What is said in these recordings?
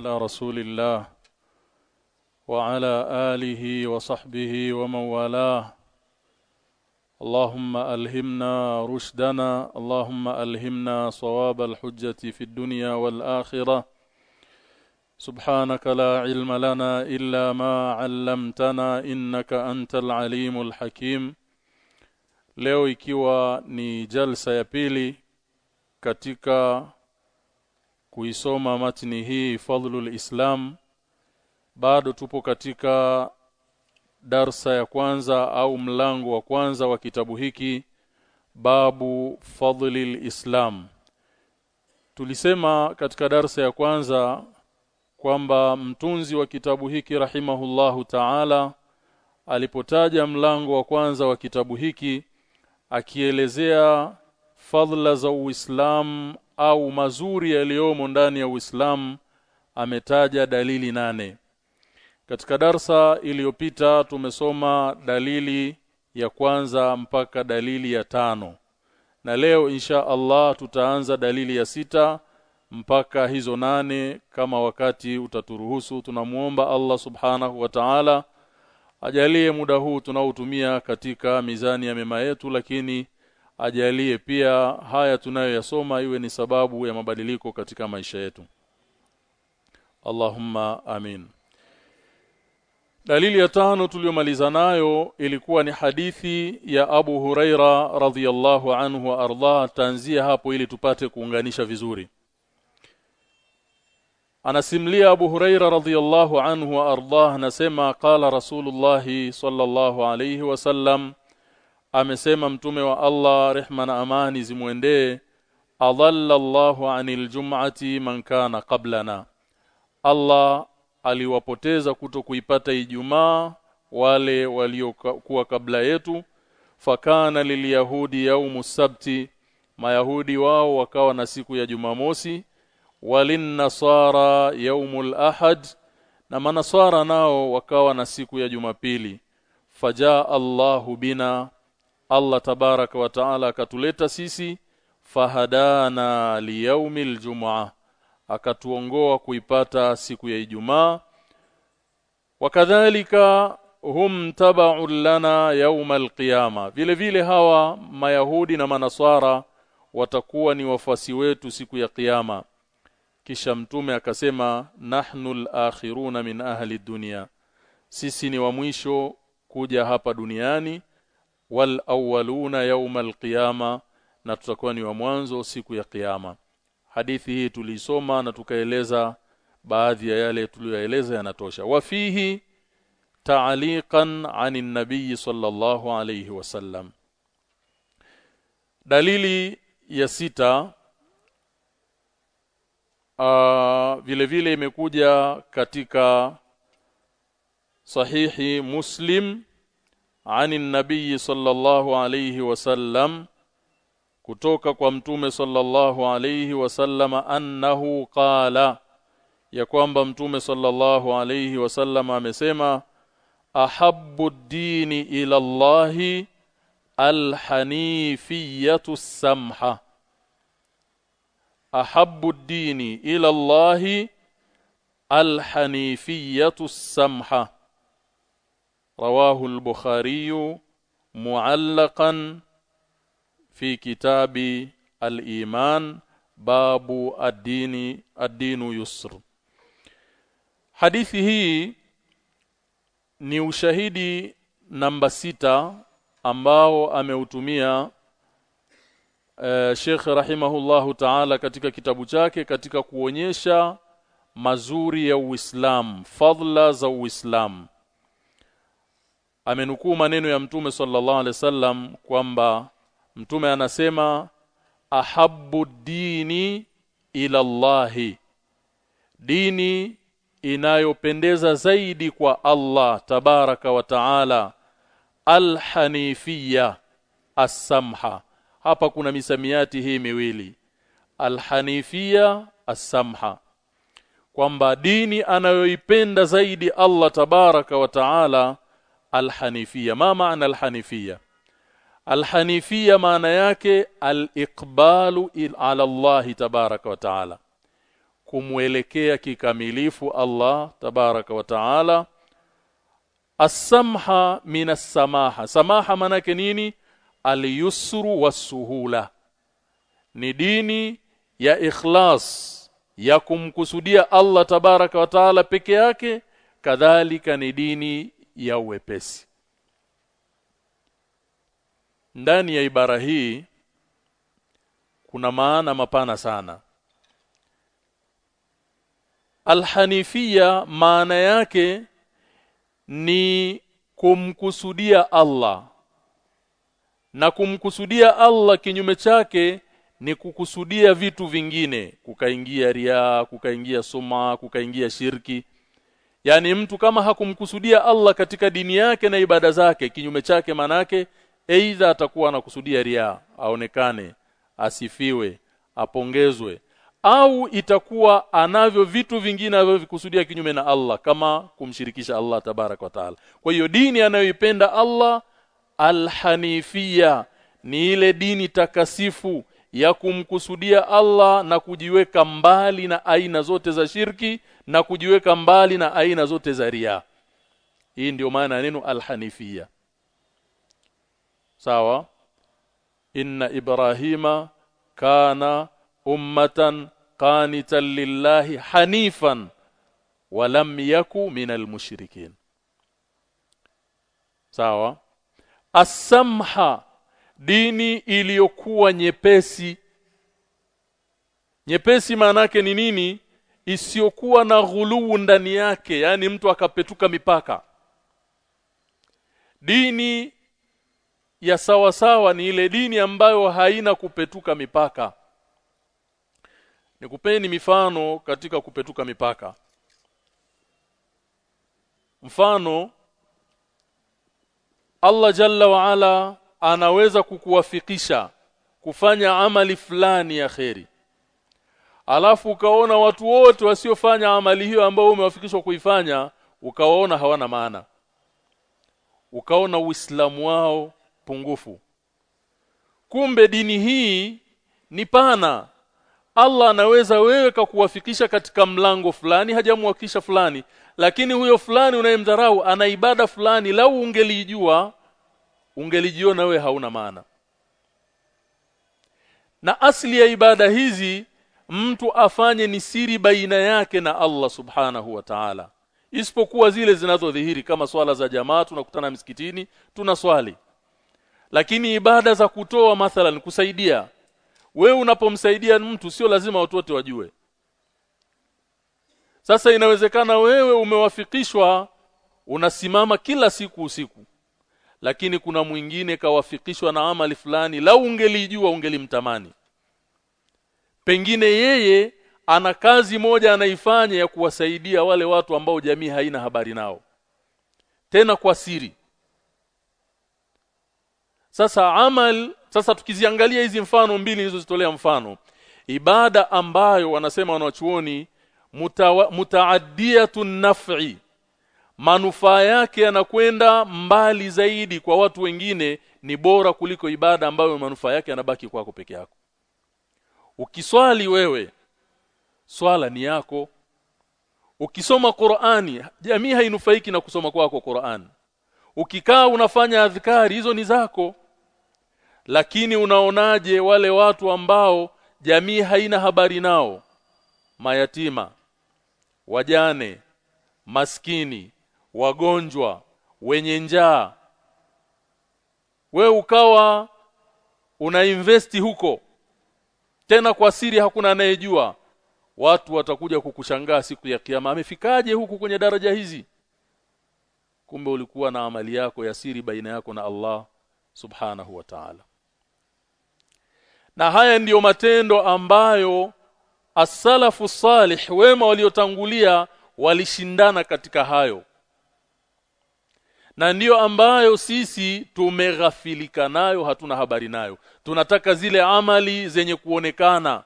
ala rasulillah wa ala alihi wa sahbihi wa man walah اللهم ألهمنا رشدنا اللهم ألهمنا صواب الحجة في الدنيا والآخرة. سبحانك لا علم لنا إلا ما علمتنا إنك أنت العليم الحكيم. Leo ikiwa ni jalsa ya pili katika kuisoma matni hii fadhlul islam bado tupo katika darsa ya kwanza au mlango wa kwanza wa kitabu hiki babu fadhlil islam. Tulisema katika darsa ya kwanza kwamba mtunzi wa kitabu hiki rahimahullahu ta'ala alipotaja mlango wa kwanza wa kitabu hiki akielezea fadhila za Uislamu au mazuri yaliyomo ndani ya Uislamu ametaja dalili nane. Katika darsa iliyopita tumesoma dalili ya kwanza mpaka dalili ya tano. Na leo insha Allah tutaanza dalili ya sita mpaka hizo nane. Kama wakati utaturuhusu tunamuomba Allah subhanahu wa ta'ala ajalie muda huu tunaotumia katika mizani ya mema yetu lakini ajalie pia haya tunayoyasoma iwe ni sababu ya mabadiliko katika maisha yetu. Allahumma amin. Dalili ya tano tuliyomaliza nayo ilikuwa ni hadithi ya Abu Huraira radhiyallahu anhu wa arda tanzia hapo ili tupate kuunganisha vizuri. Anasimlia Abu Huraira radhiyallahu anhu wa arda anasema qala Rasulullah sallallahu alayhi wasallam amesema mtume wa Allah rehma na amani zimwendee adalla Allahu anil jum'ati man kana qablana. Allah aliwapoteza kuto kuipata Ijumaa wale waliokuwa kabla yetu. Fakana lilyahudi yaumu sabti mayahudi wao wakawa na siku ya Jumamosi. Walin nasara yaumul ahad na manasara nao wakawa na siku ya Jumapili. Fajaa Allahu bina Allah tabaraka wa taala akatuleta sisi fahadana liyaumil jumaa akatuongoa kuipata siku ya Ijumaa. Wakadhalika hum tabu lana yawm alqiyama vile vile hawa mayahudi na manaswara watakuwa ni wafasi wetu siku ya kiyama. Kisha mtume akasema nahnu alakhiruna min ahli dunya sisi ni wa mwisho kuja hapa duniani wal awwaluna yawma alqiyama na tutakuwa ni wa mwanzo siku ya kiyama hadithi hii tulisoma na tukaeleza baadhi ya yale tuliyoeleza yanatosha. Wafihi ta'liqan 'anin nabiy sallallahu alayhi wasallam dalili ya sita uh, vile vile imekuja katika sahihi muslim 'anil nabiy sallallahu alayhi wasallam kutoka kwa mtume sallallahu alayhi wasallama annahu qala ya kwamba mtume sallallahu alayhi wasallam amesema ahabbu dini ila Allahi alhanifiyatu samha ahabbu dini ila Allahi alhanifiyatu samha rawahu البخاري معلقا في كتاب kitabi باب الدين الدين يسر hadithi hii ni ushahidi namba sita ambao ameutumia uh, Sheikh rahimahullahu ta'ala katika kitabu chake katika kuonyesha mazuri ya Uislamu fadla za Uislamu amenukuu maneno ya Mtume sallallahu alaihi wasallam kwamba Mtume anasema ahabbu dini ila Allahi. Dini inayopendeza zaidi kwa Allah tabaraka wa taala alhanifia as-samha. Hapa kuna misamiati hii miwili. Alhanifia as-samha. Kwamba dini anayoipenda zaidi Allah tabaraka wa taala alhanifia ma maana alhanifia alhanifia maana yake aliqbalu ala Allah tabaraka wa taala. Kumwelekea kikamilifu Allah tabaraka wa taala. Asamha minas min as-samaha. Samaha manake nini? Aliyusru wasuhula ni dini ya ikhlas ya kumkusudia Allah tabaraka wa taala peke yake. Kadhalika ni dini ya uwepesi ndani ya ibara hii kuna maana mapana sana. Alhanifia maana yake ni kumkusudia Allah. Na kumkusudia Allah kinyume chake ni kukusudia vitu vingine. Kukaingia ria kukaingia suma kukaingia shirki yani mtu kama hakumkusudia Allah katika dini yake na ibada zake kinyume chake manake aidha atakuwa anakusudia ria aonekane asifiwe apongezwe au itakuwa anavyo vitu vingine anavyokusudia kinyume na Allah kama kumshirikisha Allah tabarak wa taala. Kwa hiyo dini anayoipenda Allah alhanifia ni ile dini takasifu ya kumkusudia Allah na kujiweka mbali na aina zote za shirki na kujiweka mbali na aina zote za ria hii ndio maana neno alhanifia sawa? Inna ibrahima kana ummatan qanitan lillahi hanifan wa lam yaku minal mushrikin. Sawa? Asamha dini iliyokuwa nyepesi. Nyepesi maanake ni nini? Isiyokuwa na ghuluu ndani yake yani mtu akapetuka mipaka. Dini ya sawa sawa ni ile dini ambayo haina kupetuka mipaka. Nikupeni mifano katika kupetuka mipaka. Mfano Allah Jalla wa Ala anaweza kukuwafikisha kufanya amali fulani ya kheri. Alafu ukaona watu wote wasiofanya amali hiyo ambao umewafikishwa kuifanya ukawaona hawana maana. Ukaona uislamu wao pungufu. Kumbe dini hii ni pana. Allah anaweza wewe kukuwafikisha katika mlango fulani hajamuwakisha fulani lakini huyo fulani unayemdharau ana ibada fulani lau ungelijua ungelijiona wewe hauna maana. Na asili ya ibada hizi mtu afanye ni siri baina yake na Allah subhanahu wa ta'ala. Isipokuwa zile zinazodhihiri kama swala za jamaa tunakutana msikitini tuna swali lakini ibada za kutoa mathalan kusaidia. Wewe unapomsaidia mtu sio lazima watu wote wajue. Sasa inawezekana wewe umewafikishwa unasimama kila siku usiku lakini kuna mwingine kawafikishwa na amali fulani lau ungelijua ungelimtamani. Pengine yeye ana kazi moja anaifanya ya kuwasaidia wale watu ambao jamii haina habari nao. Tena kwa siri. Sasa amal sasa tukiziangalia hizi mfano mbili nilizozitolea mfano. Ibada ambayo wanasema wanachuoni mutaaddiyatun naf'i manufaa yake yanakwenda mbali zaidi kwa watu wengine ni bora kuliko ibada ambayo manufaa yake yanabaki kwako peke yako. Ukiswali wewe swala ni yako. Ukisoma Qur'ani jamii hainufaiki na kusoma kwako Qur'an. Ukikaa unafanya adhikari hizo ni zako. Lakini unaonaje wale watu ambao jamii haina habari nao? Mayatima wajane maskini wagonjwa wenye njaa. We ukawa una unainvesti huko. Tena kwa siri hakuna anayejua. Watu watakuja kukushangaa siku ya kiyama. Amefikaje huku kwenye daraja hizi? Kumbe ulikuwa na amali yako ya siri baina yako na Allah subhanahu wa ta'ala. Na haya ndiyo matendo ambayo as-salafu salih wema waliotangulia walishindana katika hayo na ndiyo ambayo sisi tumeghafilika nayo hatuna habari nayo. Tunataka zile amali zenye kuonekana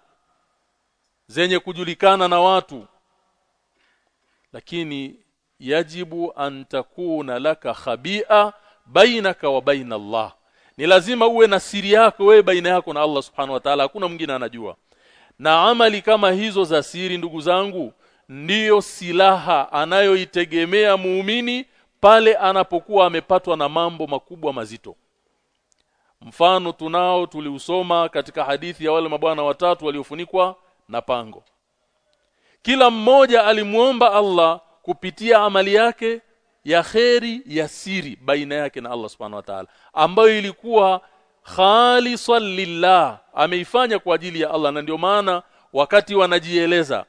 zenye kujulikana na watu. Lakini yajibu an takuna laka khabia bainaka wa baina Allah. Ni lazima uwe na siri yako wewe baina yako na Allah subhanahu wa ta'ala. Hakuna mwingine anajua. Na amali kama hizo za siri ndugu zangu ndiyo silaha anayoitegemea muumini pale anapokuwa amepatwa na mambo makubwa mazito. Mfano tunao tuliusoma katika hadithi ya wale mabwana watatu waliofunikwa na pango. Kila mmoja alimuomba Allah kupitia amali yake ya kheri ya siri baina yake na Allah subhanahu wa ta'ala ambayo ilikuwa khalisan lillah ameifanya kwa ajili ya Allah. Na ndio maana wakati wanajieleza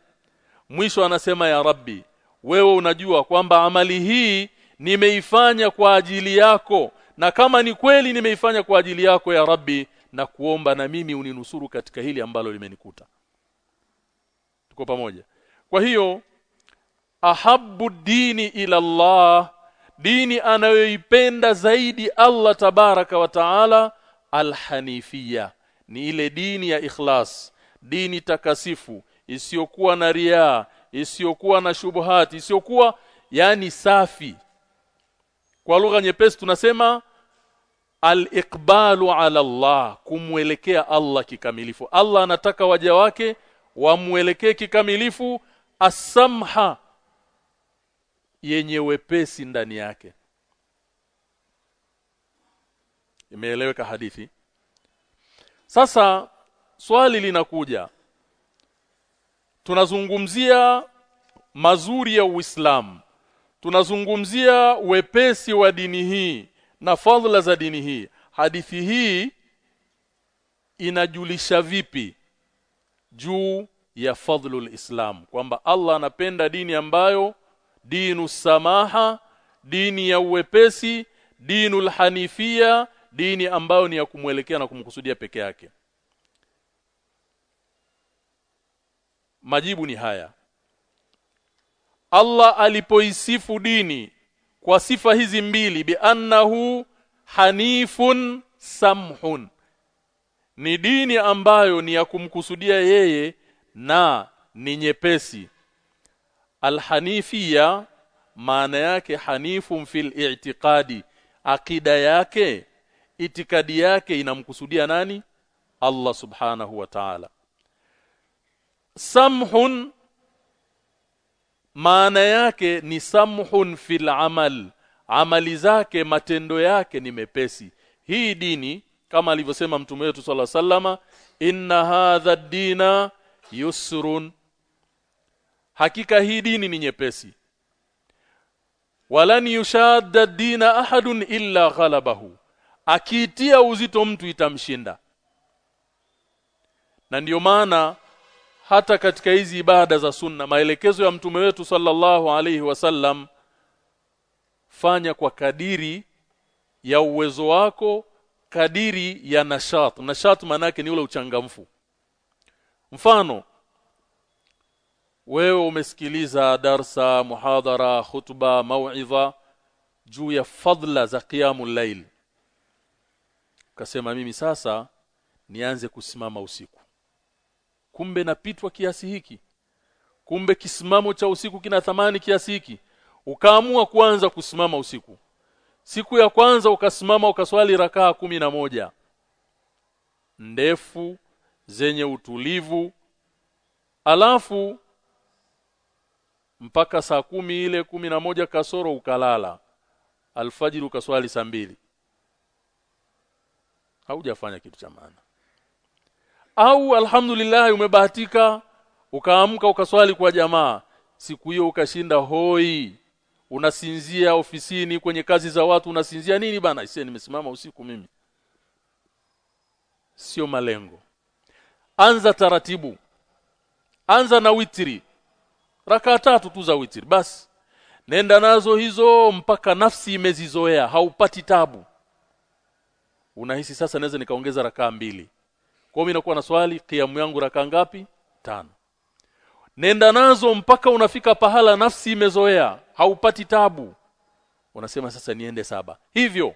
mwisho anasema ya rabbi wewe unajua kwamba amali hii nimeifanya kwa ajili yako. Na kama ni kweli nimeifanya kwa ajili yako ya rabbi na kuomba na mimi uninusuru katika hili ambalo limenikuta. Tuko pamoja. Kwa hiyo ahabbu dini ila Allah dini anayoipenda zaidi Allah tabaraka wa taala alhanifia ni ile dini ya ikhlas dini takasifu isiyokuwa na riaa isiyokuwa na shubuhati isiyokuwa yani safi kwa lugha nyepesi tunasema al-iqbalu ala Allah kumwelekea Allah kikamilifu. Allah anataka waja wake wamwelekee kikamilifu asamha yenye wepesi ndani yake. Imeeleweka hadithi? Sasa swali linakuja. Tunazungumzia mazuri ya Uislamu tunazungumzia wepesi wa dini hii na fadhila za dini hii. Hadithi hii inajulisha vipi juu ya fadhlul islam? Kwamba Allah anapenda dini ambayo dinu samaha dini ya uwepesi dinul hanifia dini ambayo ni ya kumwelekea na kumkusudia peke yake. Majibu ni haya Allah alipoisifu dini kwa sifa hizi mbili bi annahu hanifun samhun. Ni dini ambayo ni ya kumkusudia yeye na ni nyepesi. Alhanifia maana yake hanifu fil i'tiqadi. Akida yake itikadi yake inamkusudia nani? Allah subhanahu wa ta'ala. Samhun maana yake ni samhun fil amal. Amali zake matendo yake ni mepesi. Hii dini kama alivyosema mtume wetu sala sallama inna hadha dina yusrun. Hakika hii dini ni nyepesi. Walan yushadda dina ahadun illa ghalabahu. Akiitia uzito mtu itamshinda. Na ndiyo maana hata katika hizi ibada za sunna maelekezo ya mtume wetu sallallahu alaihi wasallam fanya kwa kadiri ya uwezo wako kadiri ya nashat. Nashat maana ni ule uchangamfu. Mfano wewe umesikiliza darsa muhadhara khutba mauidha juu ya fadla za qiyamul layl. Ukasema mimi sasa nianze kusimama usiku kumbe napitwa kiasi hiki? Kumbe kisimamo cha usiku kina thamani kiasi hiki? Ukaamua kuanza kusimama usiku. Siku ya kwanza ukasimama ukaswali rakaa kumi na moja. Ndefu zenye utulivu. Alafu mpaka saa kumi ile kumi na moja kasoro ukalala. Alfajiri ukaswali saa mbili. Haujafanya kitu cha maana au alhamdulillah umebahatika ukaamka ukaswali kwa jamaa siku hiyo ukashinda hoi. Unasinzia ofisini kwenye kazi za watu unasinzia nini bana? Ise nimesimama usiku mimi. Sio malengo. Anza taratibu. Anza na witri. Raka tatu tu za witri basi nenda nazo hizo mpaka nafsi imezizoea haupati tabu. Unahisi sasa naweza nikaongeza rakaa mbili kwa hiyo inakuwa na swali kiamu yangu raka ngapi? Tano. Nenda nazo mpaka unafika pahala nafsi imezoea haupati tabu. Unasema sasa niende saba. Hivyo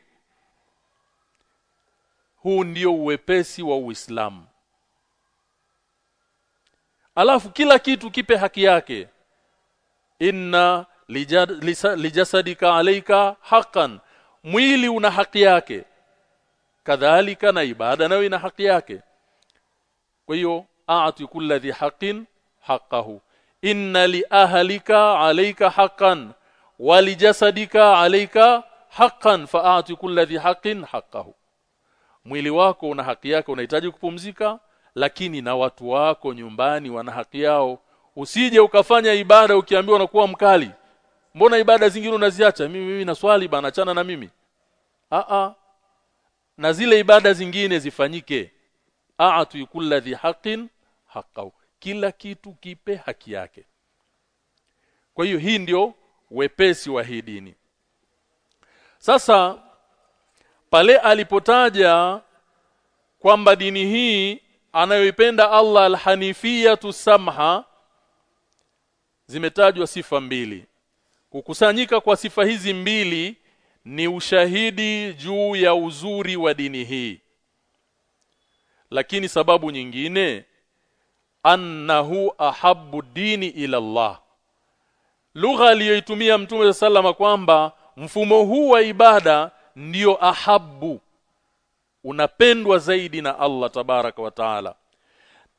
huu ndio uwepesi wa Uislamu. Alafu kila kitu kipe haki yake. Inna lijasadika alaika haqqan. Mwili una haki yake. Kadhalika na ibada nayo ina haki yake kwa hiyo a'ti kulli dhi haqqin haqqahu. Inna li ahlika alayka haqqan wa li jasadika alayka haqqan fa'ati kulli dhi haqqin haqqahu. Mwili wako una haki yake unahitaji kupumzika lakini na watu wako nyumbani wana haki yao. Usije ukafanya ibada ukiambiwa unakuwa mkali. Mbona ibada zingine unaziacha? Mimi mimi naswali bana achana na mimi. A a na zile ibada zingine zifanyike a'atu kulli dhi haqqin haqqahu. Kila kitu kipe haki yake. Kwa hiyo hii ndio wepesi wa hii dini. Sasa pale alipotaja kwamba dini hii anayoipenda Allah alhanifiyatu samha zimetajwa sifa mbili. Kukusanyika kwa sifa hizi mbili ni ushahidi juu ya uzuri wa dini hii lakini sababu nyingine annahu ahabbu dini ila Allah. Lugha aliyoitumia mtume sallama kwamba mfumo huu wa ibada ndiyo ahabu unapendwa zaidi na Allah tabaraka wa taala.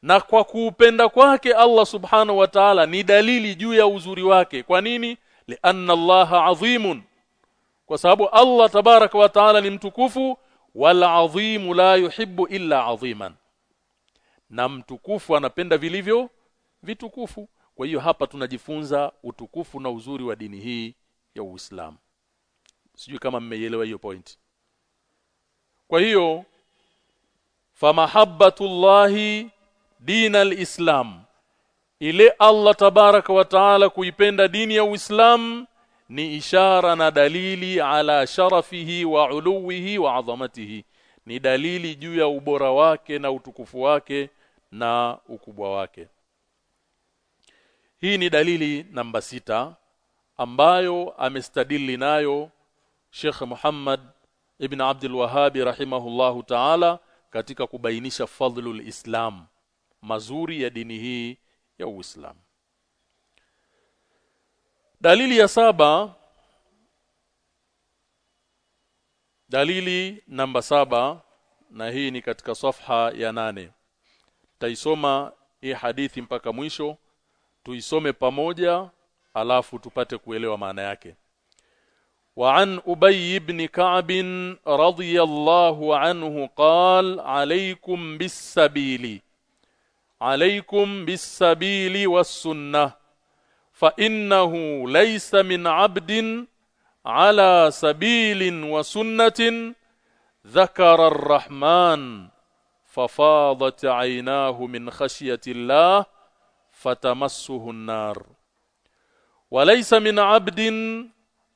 Na kwa kuupenda kwake Allah subhanahu wa ta'ala ni dalili juu ya uzuri wake. Kwa nini? Lianna Allah azimun. Kwa sababu Allah tabaraka wa taala ni mtukufu wal adhim la yuhibbu illa adhiman. Na mtukufu anapenda vilivyo vitukufu. Kwa hiyo hapa tunajifunza utukufu na uzuri wa dini hii ya Uislamu. Sijui kama mmeielewa hiyo point. Kwa hiyo famahabbatullahi dina alislam. Ile Allah tabaraka wa taala kuipenda dini ya Uislamu ni ishara na dalili ala sharafihi wa uluwihi wa azamatihi. Ni dalili juu ya ubora wake na utukufu wake na ukubwa wake. Hii ni dalili namba sita ambayo amestadili nayo Sheikh Muhammad ibn Abdul Wahhab rahimahullahu ta'ala katika kubainisha fadhlul Islam mazuri ya dini hii ya Uislamu Dalili ya saba Dalili namba saba na hii ni katika safha ya nane Taisoma hii hadithi mpaka mwisho tuisome pamoja alafu tupate kuelewa maana yake وعن أبي بن كعب رضي الله عنه قال عليكم بالسبيل عليكم بالسبيل والسنة فإنه ليس من عبد على سبيل وسنة ذكر الرحمن ففاضت عيناه من خشية الله فتمسه النار. وليس من عبد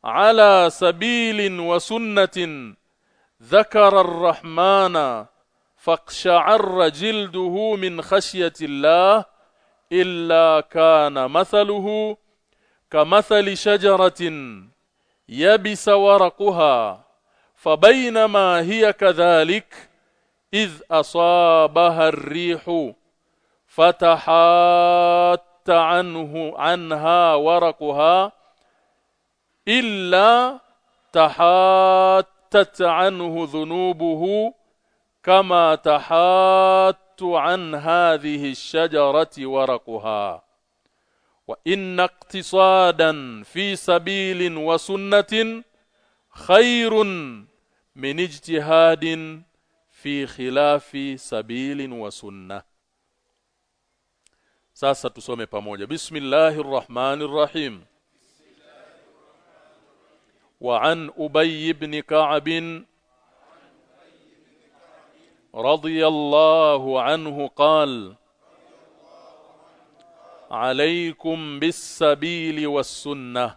على سبيل وسنة ذكر الرحمن فاقشعر جلده من خشية الله إلا كان مثله كمثل شجرة يبس ورقها فبينما هي كذلك إذ أصابها الريح فتحات عنه عنها ورقها إلا تحاتت عنه ذنوبه كما تحات عن هذه الشجرة ورقها. وإن اقتصادا في سبيل وسنة خير من اجتهاد في خلاف سبيل وسنة. sasa tusome pamoja bismillahir rahmanir rahim وعن أبي بن كعب رضي الله عنه قال عليكم بالسبيل والسنة.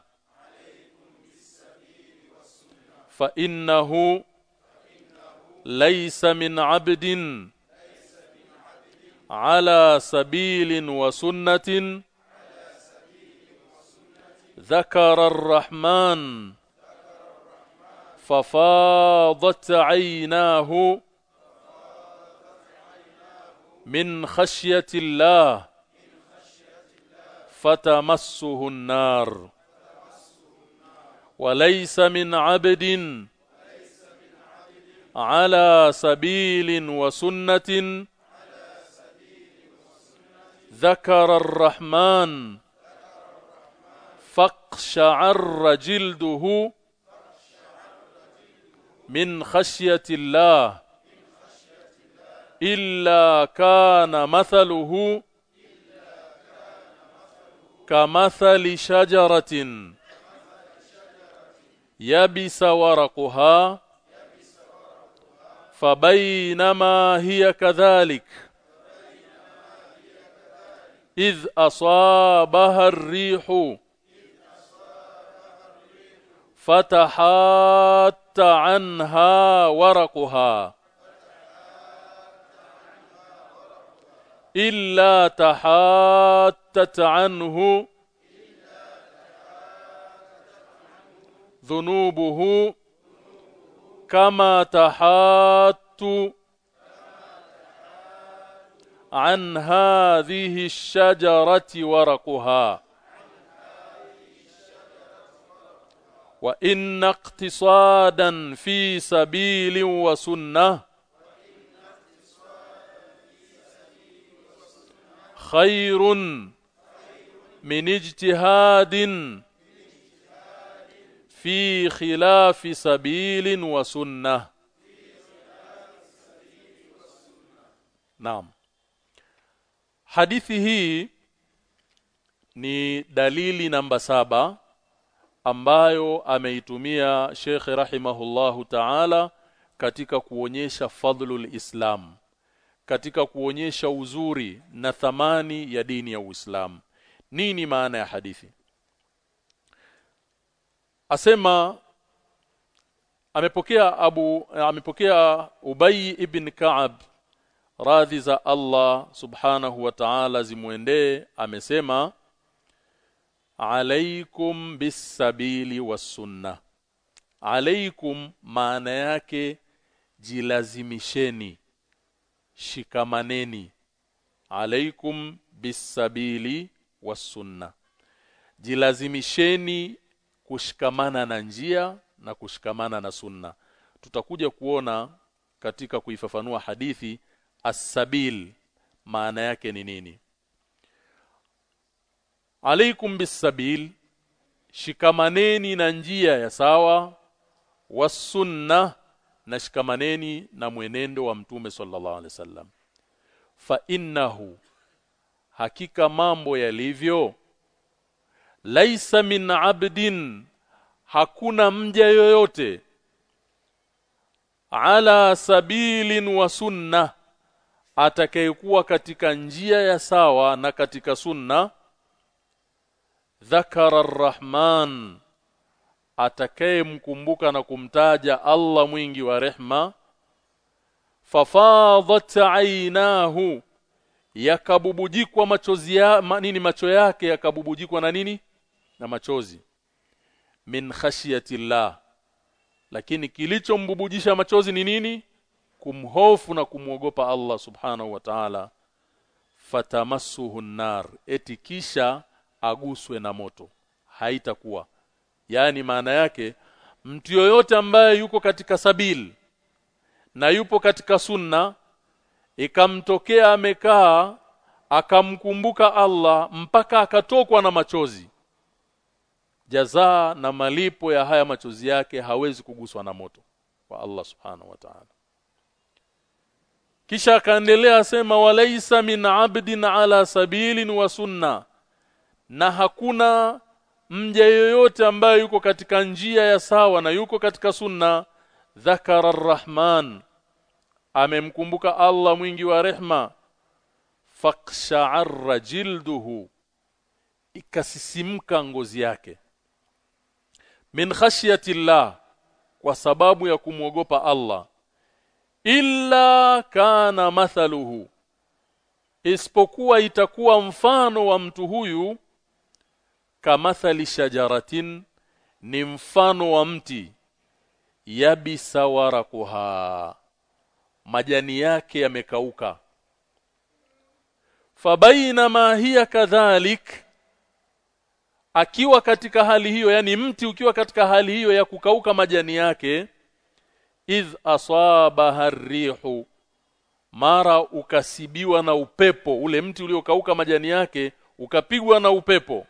فإنه ليس من عبد على سبيل وسنة ذكر الرحمن ففاضت عيناه من خشية الله فتمسه النار. وليس من عبد على سبيل وسنة ذكر الرحمن فاقشعر جلده من خشية الله. إلا كان مثله كمثل شجرة يبس ورقها فبينما هي كذلك إذ أصابها الريح فتحات عنها ورقها إلا تحاتت عنه ذنوبه كما تحات عن هذه الشجرة ورقها. وإن اقتصادا في سبيل وسنة خير من اجتهاد في خلاف سبيل وسنة نعم hadithi hii ni dalili namba saba ambayo ameitumia Sheikh rahimahullahu ta'ala katika kuonyesha fadhlul Islam katika kuonyesha uzuri na thamani ya dini ya Uislamu. Nini maana ya hadithi? Asema amepokea Abu amepokea Ubay ibn Ka'ab radhi za Allah subhanahu wa ta'ala zimuendee amesema alaikum bisabili wasunna alaikum maana yake jilazimisheni shikamaneni. Alaikum bisabili wasunna jilazimisheni kushikamana na njia na kushikamana na sunna. Tutakuja kuona katika kuifafanua hadithi as-sabil maana yake ni nini. Alaikum bisabil shikamaneni na njia ya sawa wasunna na shikamaneni na mwenendo wa mtume sallallahu alaihi wasallam. Fa innahu hakika mambo yalivyo. Laisa min abdin hakuna mja yoyote. Ala sabilin wa sunna atakayekuwa katika njia ya sawa na katika sunna. Dhakara arrahman atakayemkumbuka na kumtaja Allah mwingi wa rehma fafadhat ainahu yakabubujikwa machozi ya ma, nini macho yake yakabubujikwa na nini? Na machozi. Min khashiyatillah. Lakini kilichombubujisha machozi ni nini? Kumhofu na kumwogopa Allah subhanahu wa ta'ala. Fatamassuhu nar eti kisha aguswe na moto. Haitakuwa yani maana yake mtu yoyote ambaye yuko katika sabil na yupo katika sunna ikamtokea amekaa akamkumbuka Allah mpaka akatokwa na machozi jazaa na malipo ya haya machozi yake hawezi kuguswa na moto kwa Allah subhanahu wa ta'ala. Kisha akaendelea asema walaisa min abdin ala sabilin wa sunna na hakuna mja yoyote ambaye yuko katika njia ya sawa na yuko katika sunna dhakara arrahman. Amemkumbuka Allah mwingi wa rehma. Faqsha'arra jilduhu. Ikasisimka ngozi yake. Min khashyati llah kwa sababu ya kumwogopa Allah. Illa kana mathaluhu. Isipokuwa itakuwa mfano wa mtu huyu kamathali shajaratin ni mfano wa mti. Yabisa warakuha majani yake yamekauka. Fabaina ma hiya kadhalik akiwa katika hali hiyo yani mti ukiwa katika hali hiyo ya kukauka majani yake idh asaba rihu mara ukasibiwa na upepo. Ule mti uliokauka majani yake ukapigwa na upepo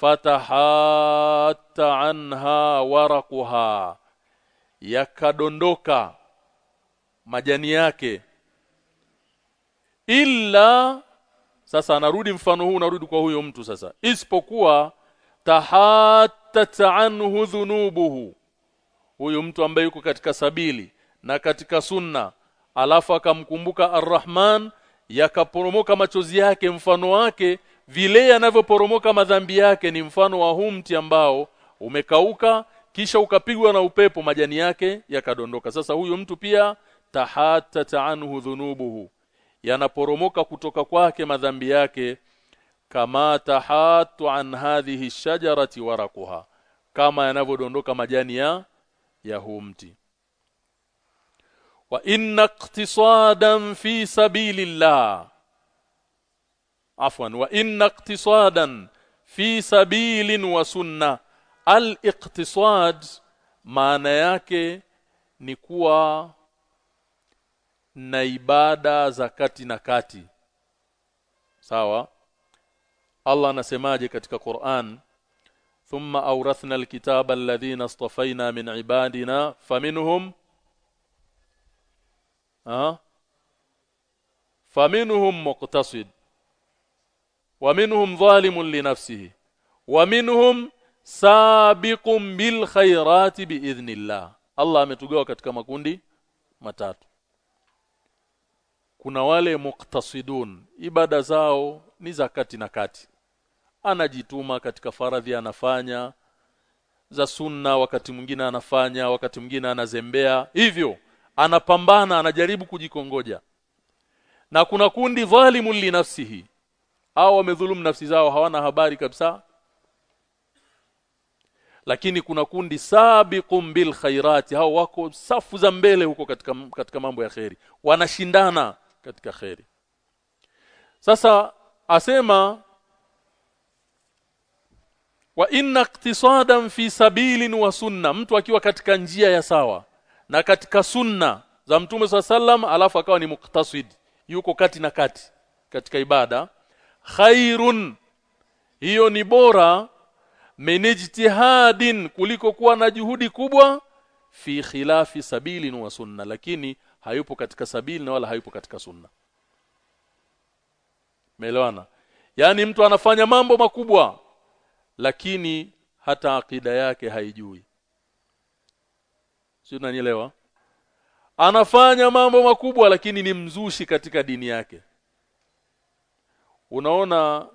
fatahatta anha waraquha yakadondoka majani yake. Illa sasa anarudi mfano huu unarudi kwa huyo mtu sasa. Isipokuwa tahattat anhu dhunubuhu huyo mtu ambaye yuko katika sabili na katika sunna. Alafu akamkumbuka arrahman yakaporomoka machozi yake mfano wake vile yanavyoporomoka madhambi yake ni mfano wa huu mti ambao umekauka kisha ukapigwa na upepo majani yake yakadondoka. Sasa huyo mtu pia tahatata anhu dhunubuhu yanaporomoka kutoka kwake madhambi yake kama tahatu an hadhihi shajarati warakuha kama yanavyodondoka majani ya ya huu mti. Wa inna iqtisadan fi sabilillah inna iqtisadan fi sabilin wa sunna al-iqtisad maana yake ni kuwa na ibada za kati na kati sawa Allah anasemaje katika Qur'an thumma awrathna alkitaba alladhina istafaina min ibadina faminhum ha faminhum muqtasid ومنهم ظالم لنفسه ومنهم sabiqun bil khairati biidhnillah Allah ametugawa katika makundi matatu kuna wale muktasidun ibada zao ni za kati na kati anajituma katika faradhi anafanya za sunna wakati mwingine anafanya wakati mwingine anazembea hivyo anapambana anajaribu kujikongoja na kuna kundi dhalimun li nafsihi au wamedhulumu nafsi zao hawana habari kabisa. Lakini kuna kundi sabiqum bil khairati hao wako safu za mbele huko katika katika mambo ya khairi wanashindana katika khairi sasa asema wa inna iktisadan fi sabilin wa sunna. Mtu akiwa katika njia ya sawa na katika sunna za mtume sallam alafu akawa ni muktasid yuko kati na kati katika ibada khairun. Hiyo ni bora minijtihadin kuliko kuwa na juhudi kubwa fi khilafi sabili wa sunna lakini hayupo katika sabili na wala hayupo katika sunna. Melewana yani mtu anafanya mambo makubwa lakini hata akida yake haijui. Sio unanielewa? Anafanya mambo makubwa lakini ni mzushi katika dini yake Unaona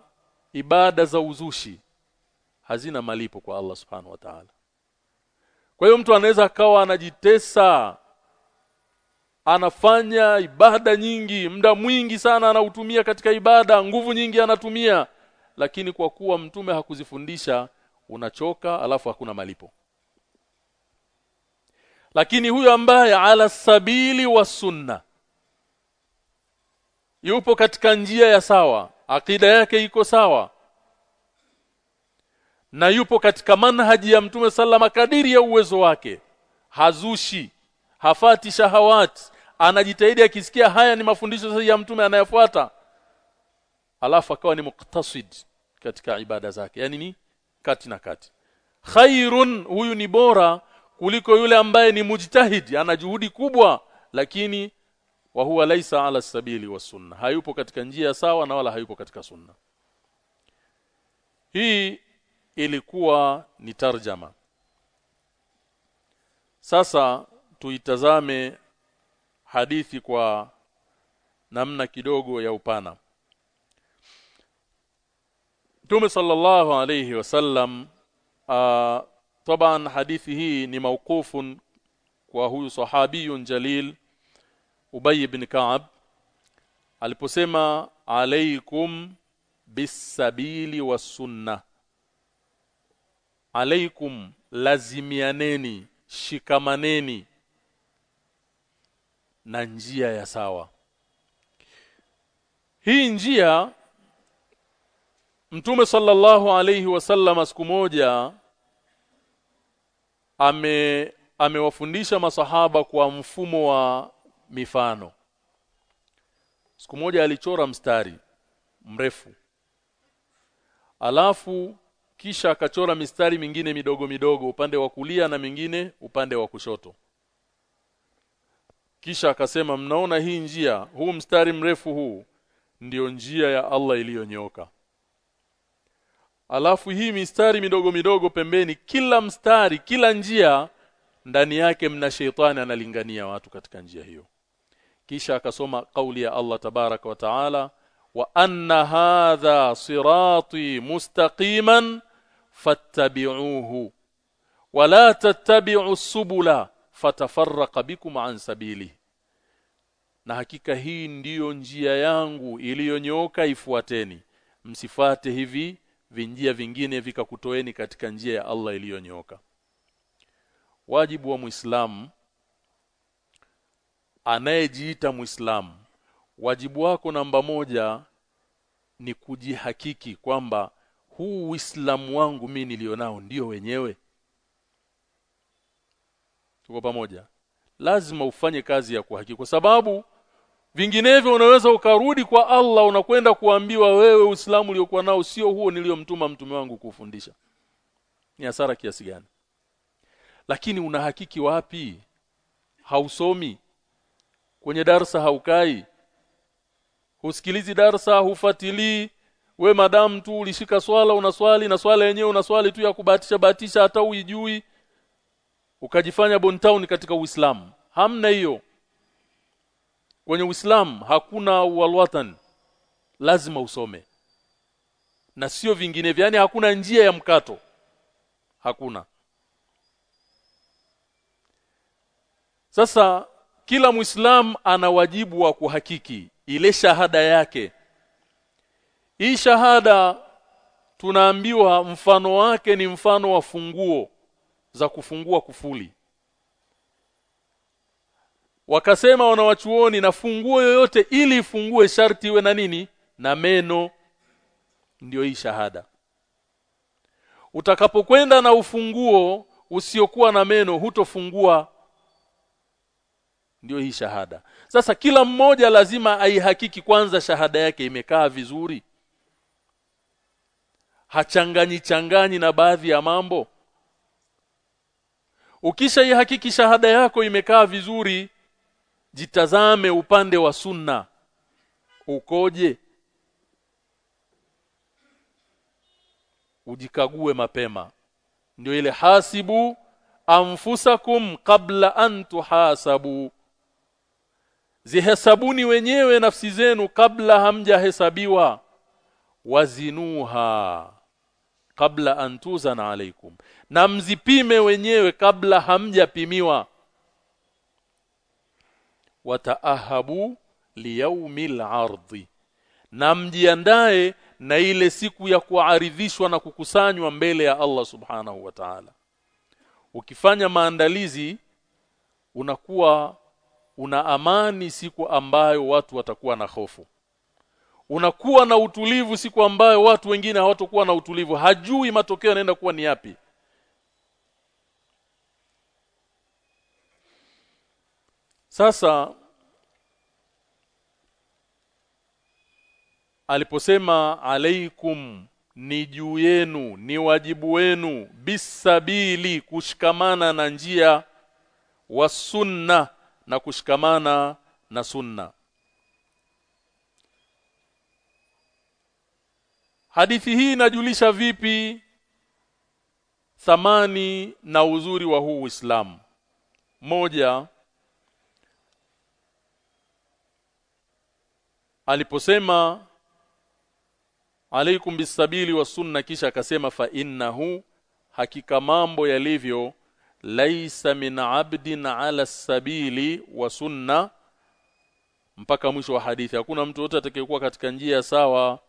ibada za uzushi hazina malipo kwa Allah subhanahu wa ta'ala. Kwa hiyo mtu anaweza akawa anajitesa anafanya ibada nyingi muda mwingi sana anautumia katika ibada nguvu nyingi anatumia lakini kwa kuwa mtume hakuzifundisha unachoka alafu hakuna malipo. Lakini huyo ambaye ala sabili wa sunna yupo katika njia ya sawa akida yake iko sawa. Na yupo katika manhaji ya mtume sallama kadiri ya uwezo wake. Hazushi hafati shahawat anajitahidi akisikia haya ni mafundisho ya mtume anayafuata. Alafu akawa ni muktasid katika ibada zake. Yani ni kati na kati. Khairun huyu ni bora kuliko yule ambaye ni mujtahid. Ana juhudi kubwa lakini wa huwa laisa ala sabili wa sunna. Hayupo katika njia sawa na wala hayupo katika sunna. Hii ilikuwa ni tarjama. Sasa tuitazame hadithi kwa namna kidogo ya upana. Mtume sallallahu alayhi wasallam taban hadithi hii ni mauqufun kwa huyu sahabiyun jalil Ubay ibn Ka'ab aliposema alaikum bisabili wasunna alaykum lazimianeni shikamaneni na njia ya sawa. Hii njia Mtume sallallahu alayhi wasallam siku moja ame amewafundisha masahaba kwa mfumo wa mifano. Siku moja alichora mstari mrefu. Alafu kisha akachora mistari mingine midogo midogo upande wa kulia na mingine upande wa kushoto. Kisha akasema mnaona hii njia? Huu mstari mrefu huu ndiyo njia ya Allah iliyonyoka alafu hii mistari midogo midogo pembeni kila mstari kila njia ndani yake mna sheitani analingania watu katika njia hiyo kisha akasoma kauli ya Allah tabaraka wa taala wa anna hadha sirati mustaqiman fattabi'uhu wa la tattabi'u subula fatafarraqa bikum an sabili. Na hakika hii ndiyo njia yangu iliyonyooka ifuateni. Msifate hivi vinjia vingine vikakutoeni katika njia ya Allah iliyonyooka. Wajibu wa muislamu anayejiita muislamu wajibu wako namba moja ni kujihakiki kwamba huu uislamu wangu mimi nilionao ndio wenyewe. Tuko pamoja. Lazima ufanye kazi ya kuhakiki kwa sababu vinginevyo unaweza ukarudi kwa Allah unakwenda kuambiwa wewe Uislamu uliokuwa nao sio huo niliyomtuma mtume wangu kufundisha. Ni hasara kiasi gani? Lakini unahakiki wapi? Hausomi kwenye darsa haukai. Husikilizi darsa hufatilii we madam tu ulishika swala unaswali na swala yenyewe unaswali tu ya kubatisha batisha hata uijui ukajifanya bontown katika Uislamu. Hamna hiyo. Kwenye Uislamu hakuna walwatan lazima usome. Na sio vingine yani hakuna njia ya mkato. Hakuna. Sasa kila muislam ana wajibu wa kuhakiki ile shahada yake. Hii shahada tunaambiwa mfano wake ni mfano wa funguo za kufungua kufuli. Wakasema wanawachuoni na funguo yoyote ili ifungue sharti iwe na nini? Na meno. Ndio hii shahada. Utakapokwenda na ufunguo usiokuwa na meno hutofungua ndio hii shahada. Sasa kila mmoja lazima aihakiki kwanza shahada yake imekaa vizuri. Hachanganyi changanyi na baadhi ya mambo. Ukisha ihakiki shahada yako imekaa vizuri jitazame upande wa sunna. Ukoje? Ujikague mapema. Ndio ile hasibu anfusakum qabla an tuhasabu zihesabuni wenyewe nafsi zenu kabla hamjahesabiwa. Wazinuha kabla an tuzana alaikum na mzipime wenyewe kabla hamjapimiwa. Wataahabu liyaumil ardi. Na mjiandae na ile siku ya kuaridhishwa na kukusanywa mbele ya Allah subhanahu wa ta'ala. Ukifanya maandalizi unakuwa una amani siku ambayo watu watakuwa na hofu. Unakuwa na utulivu siku ambayo watu wengine hawatakuwa na utulivu. Hajui matokeo yanaenda kuwa ni yapi. Sasa aliposema alaikum ni juu yenu ni wajibu wenu bisabili kushikamana na njia wa sunna na kushikamana na sunna. Hadithi hii inajulisha vipi thamani na uzuri wa huu Uislamu? Moja aliposema alaikum bisabili wa sunna kisha akasema fa innahu hakika mambo yalivyo laisa min abdin ala sabili wa sunna. Mpaka mwisho wa hadithi hakuna mtu yote atakayekuwa katika njia sawa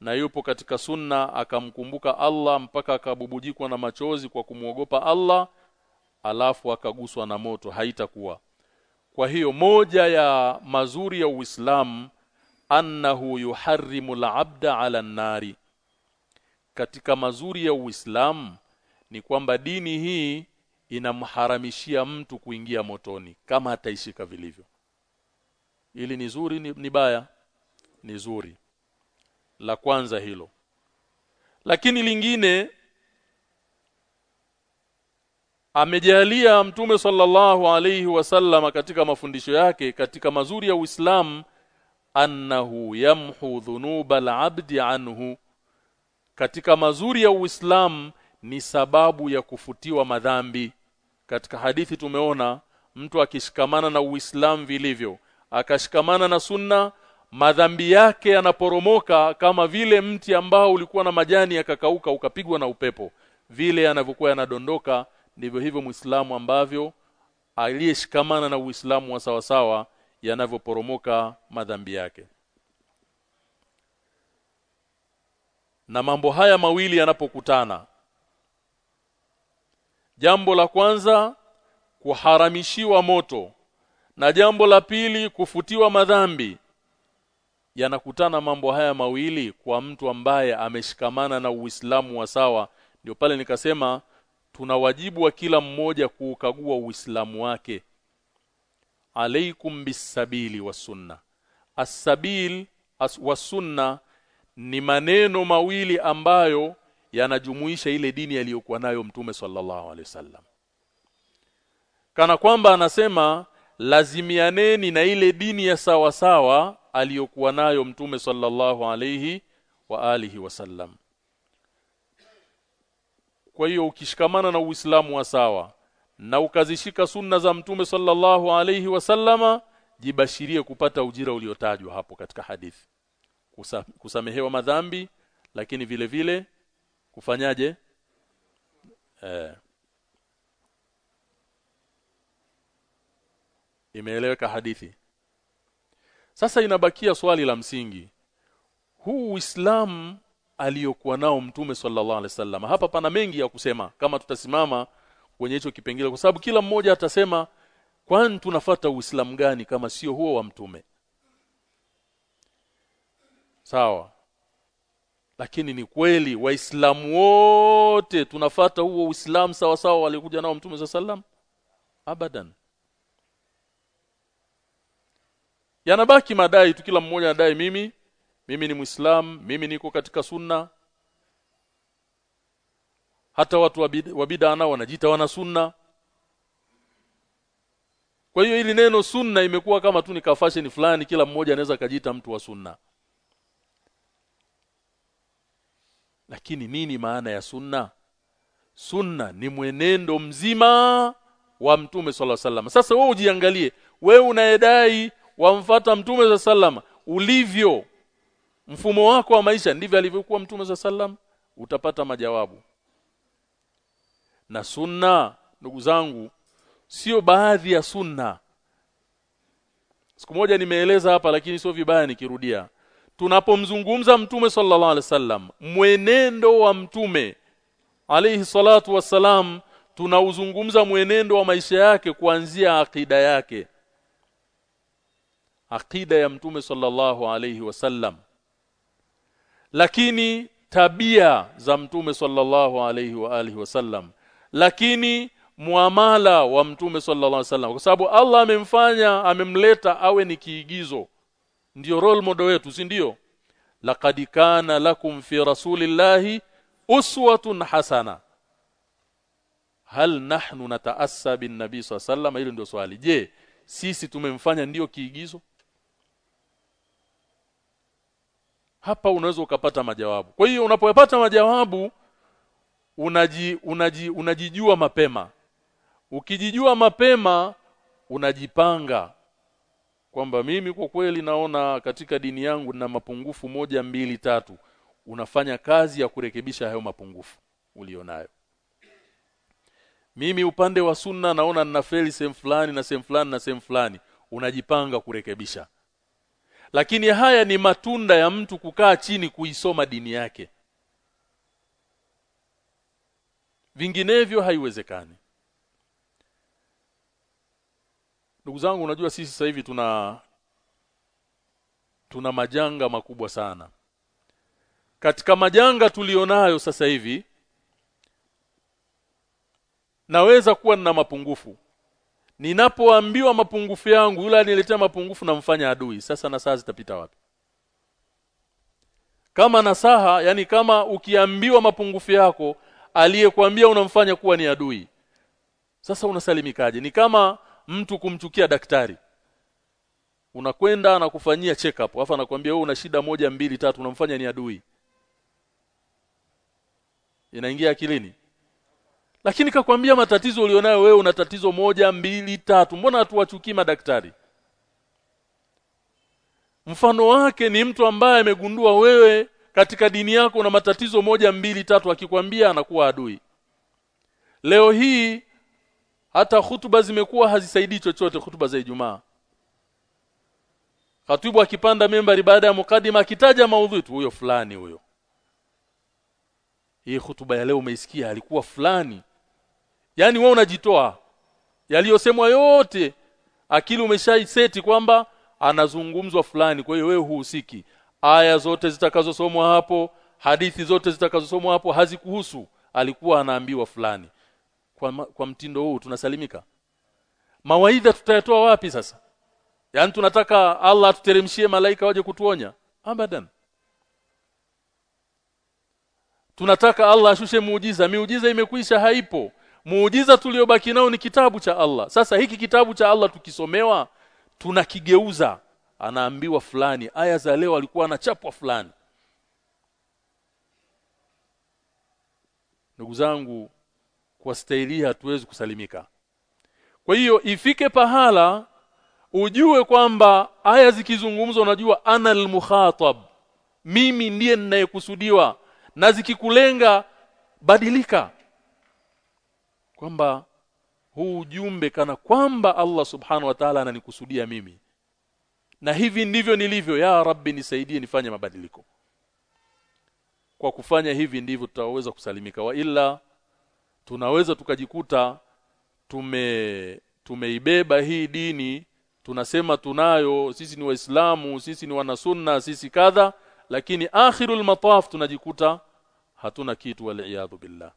na yupo katika sunna akamkumbuka Allah mpaka akabubujikwa na machozi kwa kumwogopa Allah alafu akaguswa na moto. Haitakuwa. Kwa hiyo moja ya mazuri ya Uislamu annahu yuharrimu al-abda ala nari katika mazuri ya Uislamu ni kwamba dini hii inamharamishia mtu kuingia motoni kama ataishika vilivyo. Ili ni zuri ni, ni baya ni zuri. La kwanza hilo. Lakini lingine amejalia mtume sallallahu alayhi wasallam katika mafundisho yake katika mazuri ya Uislamu annahu yamhu dhunuba al-abdi anhu. Katika mazuri ya Uislamu ni sababu ya kufutiwa madhambi katika hadithi tumeona mtu akishikamana na Uislamu vilivyo akashikamana na sunna madhambi yake yanaporomoka kama vile mti ambao ulikuwa na majani yakakauka ukapigwa na upepo. Vile yanavyokuwa yanadondoka ndivyo hivyo Muislamu ambavyo aliyeshikamana na Uislamu wa sawasawa yanavyoporomoka madhambi yake. Na mambo haya mawili yanapokutana jambo la kwanza kuharamishiwa moto. Na jambo la pili kufutiwa madhambi. Yanakutana mambo haya mawili kwa mtu ambaye ameshikamana na Uislamu wa sawa. Ndio pale nikasema tuna wajibu wa kila mmoja kuukagua Uislamu wake. Alaikum bisabili wa sunna as-sabil as ni maneno mawili ambayo yanajumuisha ile dini aliyokuwa nayo mtume sallallahu alaihi wasallam. Kana kwamba anasema lazimianeni na ile dini ya sawa sawa aliyokuwa nayo mtume sallallahu alaihi wa alihi wasallam. Kwa hiyo ukishikamana na Uislamu wa sawa na ukazishika sunna za mtume sallallahu alaihi wasallama jibashirie kupata ujira uliotajwa hapo katika hadithi. Kusa, kusamehewa madhambi lakini vile vile kufanyaje eh. Imeeleweka hadithi. Sasa inabakia swali la msingi. Huu Uislamu aliyokuwa nao mtume sallallahu alaihi wasallam hapa pana mengi ya kusema kama tutasimama kwenye hicho kipengele kwa sababu kila mmoja atasema kwani tunafata uislamu gani kama sio huo wa mtume? Sawa lakini ni kweli waislamu wote tunafata huo uislamu sawa sawa walikuja nao mtume sallam? Abadan. Yanabaki madai tu kila mmoja anadai mimi mimi ni muislamu mimi niko katika sunna. Hata watu wa bid'a nao wanajiita wana sunna. Kwa hiyo ili neno sunna imekuwa kama tu ni kafashion fulani kila mmoja anaweza kajiita mtu wa sunna lakini nini maana ya sunna? Sunna ni mwenendo mzima wa mtume sala sallam sasa wewe ujiangalie we unayedai wamfata mtume sallam ulivyo mfumo wako wa maisha ndivyo alivyokuwa mtume sallam utapata majawabu. Na sunna ndugu zangu sio baadhi ya sunna. Siku moja nimeeleza hapa lakini sio vibaya nikirudia tunapomzungumza mtume sallallahu alaihi wasallam mwenendo wa mtume alayhi salatu wassalam tunauzungumza mwenendo wa maisha yake kuanzia akida yake. Akida ya mtume sallallahu alayhi wasallam. Lakini tabia za mtume sallallahu alayhi wa alihi wasallam. Lakini muamala wa mtume sallallahu alaihi wasallam. Kwa sababu Allah amemfanya amemleta awe ni kiigizo ndiyo role model wetu si ndio? Laqad kana lakum fi rasulillahi uswatun hasana. Hal nahnu nataassa bin nabii sallallahu hilo ndio swali. Je sisi tumemfanya ndio kiigizo? Hapa unaweza ukapata majawabu. Kwa hiyo unapopata majawabu unaji, unaji unajijua mapema. Ukijijua mapema unajipanga kwamba mimi kwa kweli naona katika dini yangu na mapungufu moja mbili tatu. Unafanya kazi ya kurekebisha hayo mapungufu ulionayo. Mimi upande wa sunna naona nina feli sehemu fulani na sehemu fulani na sehemu fulani. Unajipanga kurekebisha. Lakini haya ni matunda ya mtu kukaa chini kuisoma dini yake. Vinginevyo haiwezekani ndugu zangu unajua sisi sasa hivi tuna tuna majanga makubwa sana. Katika majanga tulionayo sasa hivi naweza kuwa nina mapungufu. Ninapoambiwa mapungufu yangu yule aniletea mapungufu namfanya adui. Sasa na saa zitapita wapi? Kama nasaha yani kama ukiambiwa mapungufu yako aliyekuambia unamfanya kuwa ni adui sasa unasalimikaje? Ni kama mtu kumchukia daktari. Unakwenda na kufanyia check up afa anakuambia wewe una shida moja mbili tatu unamfanya ni adui. Inaingia akilini. Lakini kakwambia matatizo ulionayo wewe una tatizo moja mbili tatu. Mbona hatuwachukii madaktari? Mfano wake ni mtu ambaye amegundua wewe katika dini yako una matatizo moja mbili tatu akikwambia anakuwa adui. Leo hii hata hutuba zimekuwa hazisaidii chochote hutuba za Ijumaa. Khatibu akipanda membari baada ya mukadima akitaja maudhui tu huyo fulani huyo. Hii hutuba ya leo umeisikia alikuwa fulani. Yani wewe unajitoa. Yaliyosemwa yote akili umeshaiseti kwamba anazungumzwa fulani kwa hiyo wewe huhusiki. Aya zote zitakazosomwa hapo hadithi zote zitakazosomwa hapo hazikuhusu alikuwa anaambiwa fulani kwa, kwa mtindo huu tunasalimika? Mawaidha tutayatoa wapi sasa? Yani tunataka Allah atuteremshie malaika waje kutuonya? Abadan. Tunataka Allah ashushe muujiza. Miujiza imekwisha haipo. Muujiza tuliobaki nao ni kitabu cha Allah. Sasa hiki kitabu cha Allah tukisomewa tunakigeuza. Anaambiwa fulani aya za leo alikuwa anachapwa fulani. Ndugu zangu kwa staili hatuwezi kusalimika. Kwa hiyo ifike pahala ujue kwamba aya zikizungumzwa unajua ana almukhatab mimi ndiye ninayekusudiwa na zikikulenga badilika. Kwamba huu ujumbe kana kwamba Allah subhanahu wa ta'ala ananikusudia mimi. Na hivi ndivyo nilivyo ya rabbi nisaidie nifanye mabadiliko. Kwa kufanya hivi ndivyo tutaweza kusalimika. Wa ila tunaweza tukajikuta tume tumeibeba hii dini tunasema tunayo sisi ni waislamu sisi ni wanasunna sisi kadha lakini akhirul mataf tunajikuta hatuna kitu wal billah